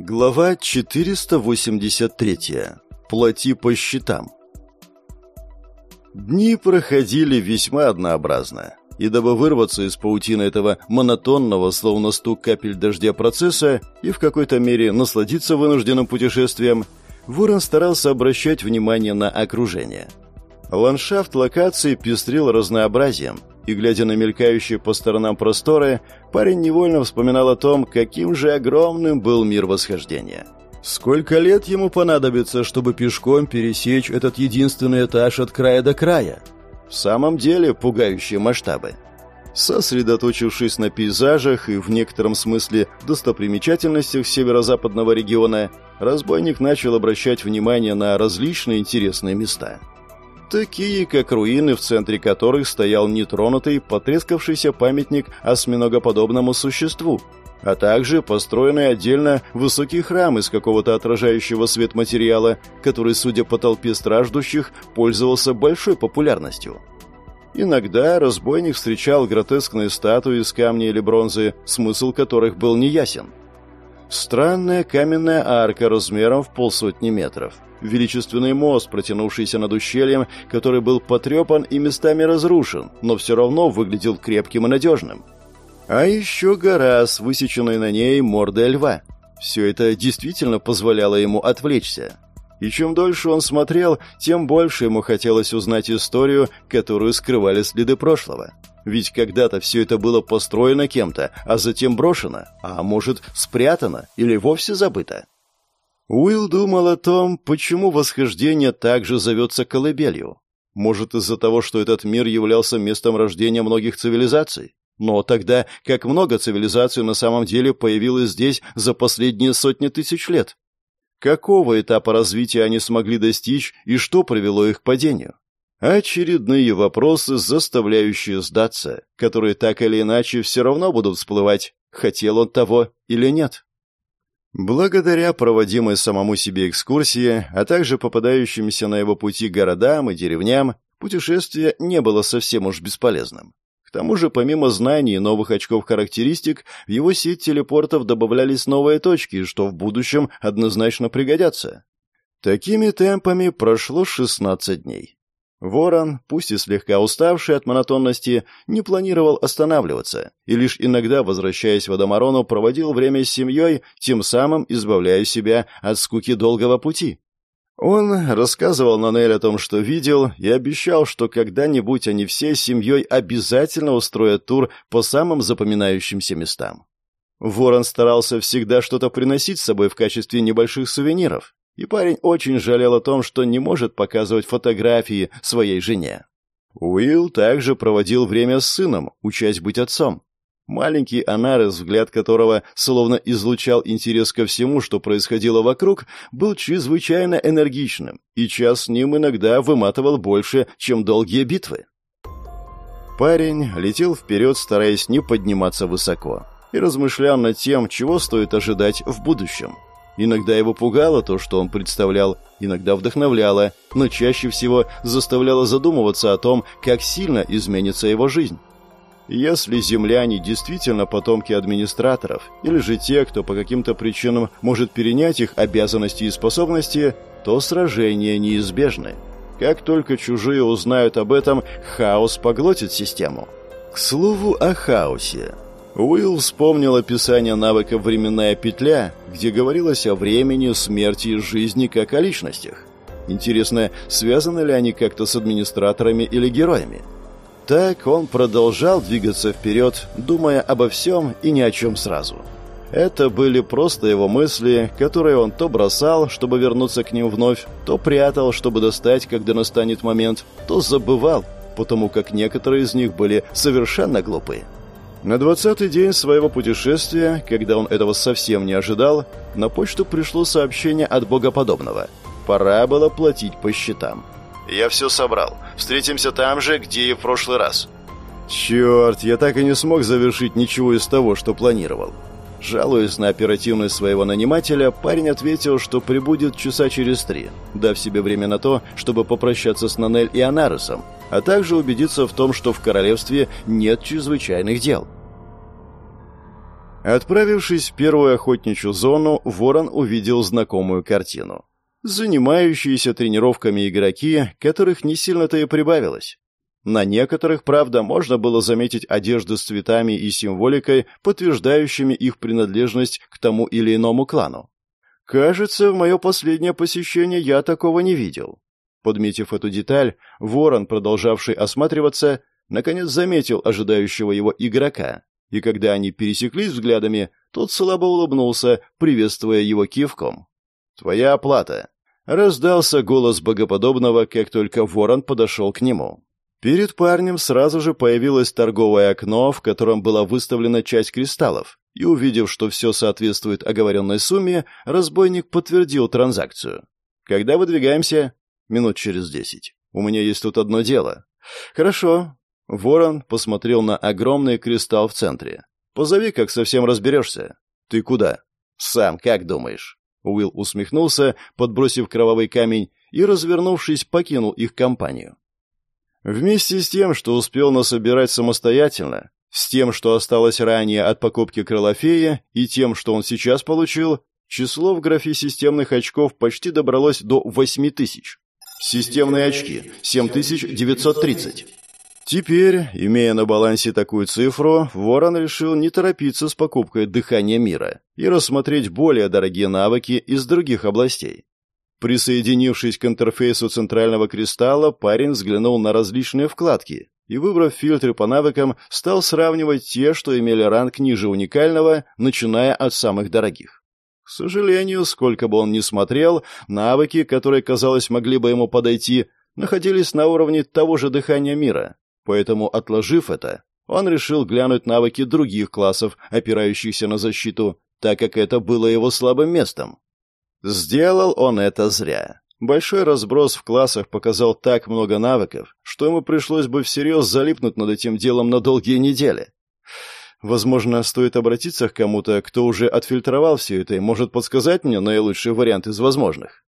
Глава 483. Плати по счетам. Дни проходили весьма однообразно, и дабы вырваться из паутины этого монотонного, словно стук капель дождя процесса и в какой-то мере насладиться вынужденным путешествием, Ворон старался обращать внимание на окружение. Ландшафт локации пестрил разнообразием, и, глядя на мелькающие по сторонам просторы, парень невольно вспоминал о том, каким же огромным был мир восхождения. Сколько лет ему понадобится, чтобы пешком пересечь этот единственный этаж от края до края? В самом деле пугающие масштабы. Сосредоточившись на пейзажах и в некотором смысле достопримечательностях северо-западного региона, разбойник начал обращать внимание на различные интересные места – такие как руины, в центре которых стоял нетронутый, потрескавшийся памятник осьминогоподобному существу, а также построенный отдельно высокий храм из какого-то отражающего свет материала, который, судя по толпе страждущих, пользовался большой популярностью. Иногда разбойник встречал гротескные статуи из камня или бронзы, смысл которых был неясен. Странная каменная арка размером в полсотни метров – величественный мост, протянувшийся над ущельем, который был потрепан и местами разрушен, но все равно выглядел крепким и надежным. А еще гора с высеченной на ней мордой льва. Все это действительно позволяло ему отвлечься. И чем дольше он смотрел, тем больше ему хотелось узнать историю, которую скрывали следы прошлого. Ведь когда-то все это было построено кем-то, а затем брошено, а может, спрятано или вовсе забыто. Уилл думал о том, почему восхождение также зовется колыбелью. Может, из-за того, что этот мир являлся местом рождения многих цивилизаций? Но тогда как много цивилизаций на самом деле появилось здесь за последние сотни тысяч лет? Какого этапа развития они смогли достичь и что привело их к падению? Очередные вопросы, заставляющие сдаться, которые так или иначе все равно будут всплывать, хотел он того или нет. Благодаря проводимой самому себе экскурсии, а также попадающимся на его пути городам и деревням, путешествие не было совсем уж бесполезным. К тому же, помимо знаний и новых очков характеристик, в его сеть телепортов добавлялись новые точки, что в будущем однозначно пригодятся. Такими темпами прошло 16 дней. Ворон, пусть и слегка уставший от монотонности, не планировал останавливаться и лишь иногда, возвращаясь в Адамарону, проводил время с семьей, тем самым избавляя себя от скуки долгого пути. Он рассказывал Нанель о том, что видел, и обещал, что когда-нибудь они все с семьей обязательно устроят тур по самым запоминающимся местам. Ворон старался всегда что-то приносить с собой в качестве небольших сувениров, и парень очень жалел о том, что не может показывать фотографии своей жене. Уилл также проводил время с сыном, учась быть отцом. Маленький Анарес, взгляд которого словно излучал интерес ко всему, что происходило вокруг, был чрезвычайно энергичным, и час с ним иногда выматывал больше, чем долгие битвы. Парень летел вперед, стараясь не подниматься высоко, и размышлял над тем, чего стоит ожидать в будущем. Иногда его пугало то, что он представлял, иногда вдохновляло, но чаще всего заставляло задумываться о том, как сильно изменится его жизнь. Если земляне действительно потомки администраторов, или же те, кто по каким-то причинам может перенять их обязанности и способности, то сражения неизбежны. Как только чужие узнают об этом, хаос поглотит систему. К слову о хаосе. Уилл вспомнил описание навыка «Временная петля», где говорилось о времени, смерти и жизни как о личностях. Интересно, связаны ли они как-то с администраторами или героями? Так он продолжал двигаться вперед, думая обо всем и ни о чем сразу. Это были просто его мысли, которые он то бросал, чтобы вернуться к ним вновь, то прятал, чтобы достать, когда настанет момент, то забывал, потому как некоторые из них были совершенно глупые. На двадцатый день своего путешествия, когда он этого совсем не ожидал, на почту пришло сообщение от богоподобного. Пора было платить по счетам. «Я все собрал. Встретимся там же, где и в прошлый раз». «Черт, я так и не смог завершить ничего из того, что планировал». Жалуясь на оперативность своего нанимателя, парень ответил, что прибудет часа через три, дав себе время на то, чтобы попрощаться с Нанель и Анаресом, а также убедиться в том, что в королевстве нет чрезвычайных дел. Отправившись в первую охотничью зону, Ворон увидел знакомую картину. Занимающиеся тренировками игроки, которых не сильно-то и прибавилось. На некоторых, правда, можно было заметить одежды с цветами и символикой, подтверждающими их принадлежность к тому или иному клану. Кажется, в мое последнее посещение я такого не видел. Подметив эту деталь, ворон, продолжавший осматриваться, наконец заметил ожидающего его игрока, и когда они пересеклись взглядами, тот слабо улыбнулся, приветствуя его кивком. «Твоя оплата!» Раздался голос богоподобного, как только ворон подошел к нему. Перед парнем сразу же появилось торговое окно, в котором была выставлена часть кристаллов, и, увидев, что все соответствует оговоренной сумме, разбойник подтвердил транзакцию. «Когда выдвигаемся?» «Минут через десять. У меня есть тут одно дело». «Хорошо». Ворон посмотрел на огромный кристалл в центре. «Позови, как совсем разберешься». «Ты куда?» «Сам как думаешь?» Уилл усмехнулся, подбросив кровавый камень, и, развернувшись, покинул их компанию. Вместе с тем, что успел насобирать самостоятельно, с тем, что осталось ранее от покупки крылофея, и тем, что он сейчас получил, число в графе системных очков почти добралось до 8 тысяч. Системные очки – 7930. Теперь, имея на балансе такую цифру, Ворон решил не торопиться с покупкой дыхания мира и рассмотреть более дорогие навыки из других областей. Присоединившись к интерфейсу центрального кристалла, парень взглянул на различные вкладки и, выбрав фильтры по навыкам, стал сравнивать те, что имели ранг ниже уникального, начиная от самых дорогих. К сожалению, сколько бы он ни смотрел, навыки, которые, казалось, могли бы ему подойти, находились на уровне того же дыхания мира. Поэтому, отложив это, он решил глянуть навыки других классов, опирающихся на защиту, так как это было его слабым местом. Сделал он это зря. Большой разброс в классах показал так много навыков, что ему пришлось бы всерьез залипнуть над этим делом на долгие недели. Возможно, стоит обратиться к кому-то, кто уже отфильтровал все это и может подсказать мне наилучший вариант из возможных.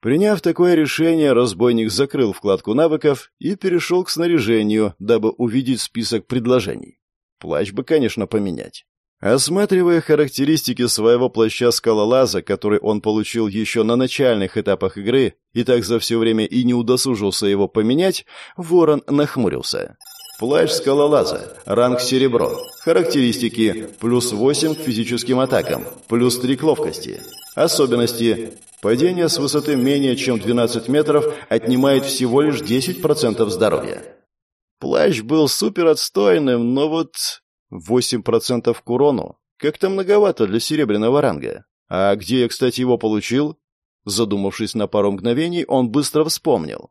Приняв такое решение, разбойник закрыл вкладку навыков и перешел к снаряжению, дабы увидеть список предложений. Плащ бы, конечно, поменять. Осматривая характеристики своего плаща скалолаза, который он получил еще на начальных этапах игры, и так за все время и не удосужился его поменять, Ворон нахмурился. Плащ скалолаза, ранг серебро, характеристики, плюс 8 к физическим атакам, плюс 3 к ловкости. Особенности. Падение с высоты менее чем 12 метров отнимает всего лишь 10% здоровья. Плащ был супер отстойным, но вот Восемь процентов к урону? Как-то многовато для серебряного ранга. А где я, кстати, его получил? Задумавшись на пару мгновений, он быстро вспомнил.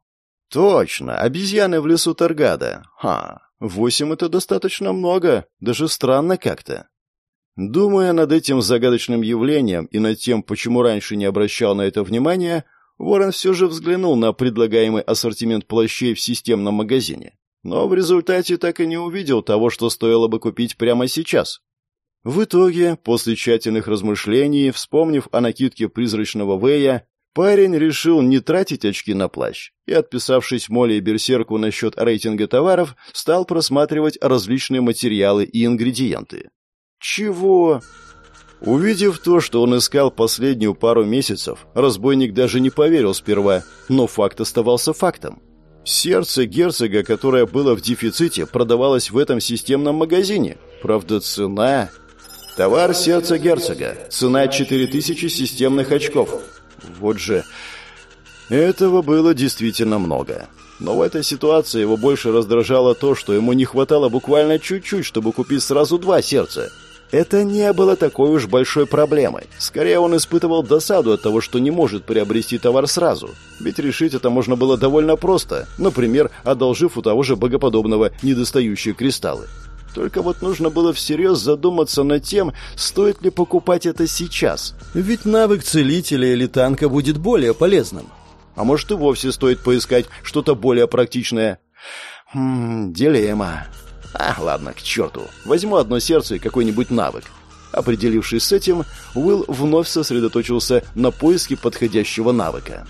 Точно, обезьяны в лесу Таргада. Ха, восемь — это достаточно много, даже странно как-то. Думая над этим загадочным явлением и над тем, почему раньше не обращал на это внимания, Ворон все же взглянул на предлагаемый ассортимент плащей в системном магазине но в результате так и не увидел того, что стоило бы купить прямо сейчас. В итоге, после тщательных размышлений, вспомнив о накидке призрачного Вэя, парень решил не тратить очки на плащ и, отписавшись Моле и Берсерку насчет рейтинга товаров, стал просматривать различные материалы и ингредиенты. Чего? Увидев то, что он искал последнюю пару месяцев, разбойник даже не поверил сперва, но факт оставался фактом. Сердце герцога, которое было в дефиците, продавалось в этом системном магазине. Правда, цена... Товар сердца герцога. Цена 4000 системных очков. Вот же... Этого было действительно много. Но в этой ситуации его больше раздражало то, что ему не хватало буквально чуть-чуть, чтобы купить сразу два сердца. Это не было такой уж большой проблемой. Скорее, он испытывал досаду от того, что не может приобрести товар сразу. Ведь решить это можно было довольно просто, например, одолжив у того же богоподобного недостающие кристаллы. Только вот нужно было всерьез задуматься над тем, стоит ли покупать это сейчас. Ведь навык целителя или танка будет более полезным. А может и вовсе стоит поискать что-то более практичное. Хм, дилемма. А, ладно, к черту. Возьму одно сердце и какой-нибудь навык. Определившись с этим, Уилл вновь сосредоточился на поиске подходящего навыка.